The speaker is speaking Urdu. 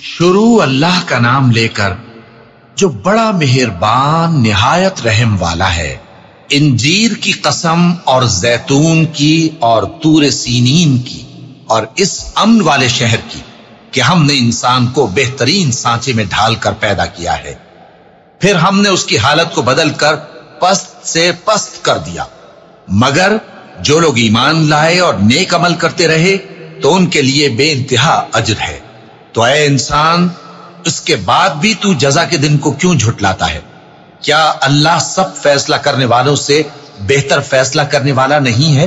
شروع اللہ کا نام لے کر جو بڑا مہربان نہایت رحم والا ہے، انجیر کی قسم اور زیتون کی اور تور سینین کی اور اس امن والے شہر کی کہ ہم نے انسان کو بہترین سانچے میں ڈھال کر پیدا کیا ہے۔ پھر ہم نے اس کی حالت کو بدل کر پست سے پست کر دیا۔ مگر جو لوگ ایمان لائے اور نیک عمل کرتے رہے تو ان کے لیے بے انتہا اجر ہے۔ تو اے انسان، اس کے بعد بھی تو جزا کے دن کو کیوں جھٹلاتا ہے؟ کیا اللہ سب فیصلہ کرنے والوں سے بہتر فیصلہ کرنے والا نہیں ہے؟